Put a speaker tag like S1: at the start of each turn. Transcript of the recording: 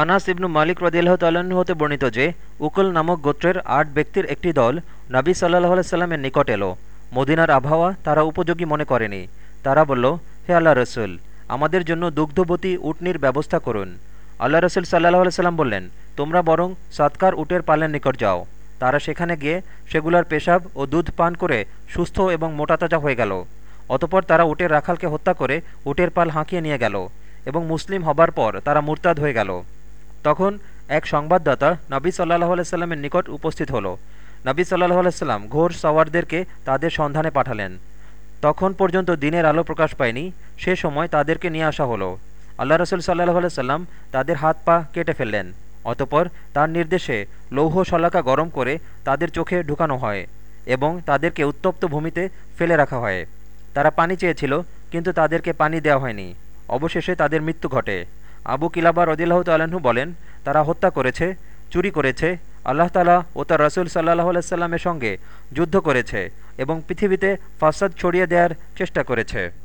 S1: আনাস ইবনু মালিক রদিল্লাহ তাল্লাহ্ন হতে বর্ণিত যে, উকুল নামক গোত্রের আট ব্যক্তির একটি দল নাবী সাল্লাহ সাল্লামের নিকট এলো। মদিনার আবহাওয়া তারা উপযোগী মনে করেনি। তারা বলল, হে আল্লাহ রসুল, আমাদের জন্য দুগ্ধবতী উটনির ব্যবস্থা করুন। আল্লাহ রসুল সাল্লাহ সাল্লাম বললেন, তোমরা বরং সৎকার উটের পালের নিকট যাও। তারা সেখানে গিয়ে সেগুলার পেশাব ও দুধ পান করে সুস্থ এবং মোটাতাজা হয়ে গেল। অতপর তারা উটের রাখালকে হত্যা করে উটের পাল হাঁকিয়ে নিয়ে গেল এবং মুসলিম হবার পর তারা মুরতাদ হয়ে গেল। তখন এক সংবাদদাতা নবী সাল্লাহ আলাইস্লামের নিকট উপস্থিত হল। নবী সাল্লাহ আলাইস্লাম ঘোর সওয়ারদেরকে তাদের সন্ধানে পাঠালেন। তখন পর্যন্ত দিনের আলো প্রকাশ পায়নি, সে সময় তাদেরকে নিয়ে আসা হলো। আল্লাহ রসুল সাল্লাহ আলাইসাল্লাম তাদের হাত পা কেটে ফেললেন, অতপর তার নির্দেশে লৌহ শলাকা গরম করে তাদের চোখে ঢুকানো হয় এবং তাদেরকে উত্তপ্ত ভূমিতে ফেলে রাখা হয়। তারা পানি চেয়েছিল, কিন্তু তাদেরকে পানি দেওয়া হয়নি। অবশেষে তাদের মৃত্যু ঘটে। আবু কিলাবা রদিল্লাহ তাল্লাহ্ন বলেন, তারা হত্যা করেছে, চুরি করেছে, আল্লাহ তালা ও তার রসুল সাল্লাহ আলাইস্লামের সঙ্গে যুদ্ধ করেছে এবং পৃথিবীতে ফাসাদ ছড়িয়ে দেওয়ার চেষ্টা করেছে।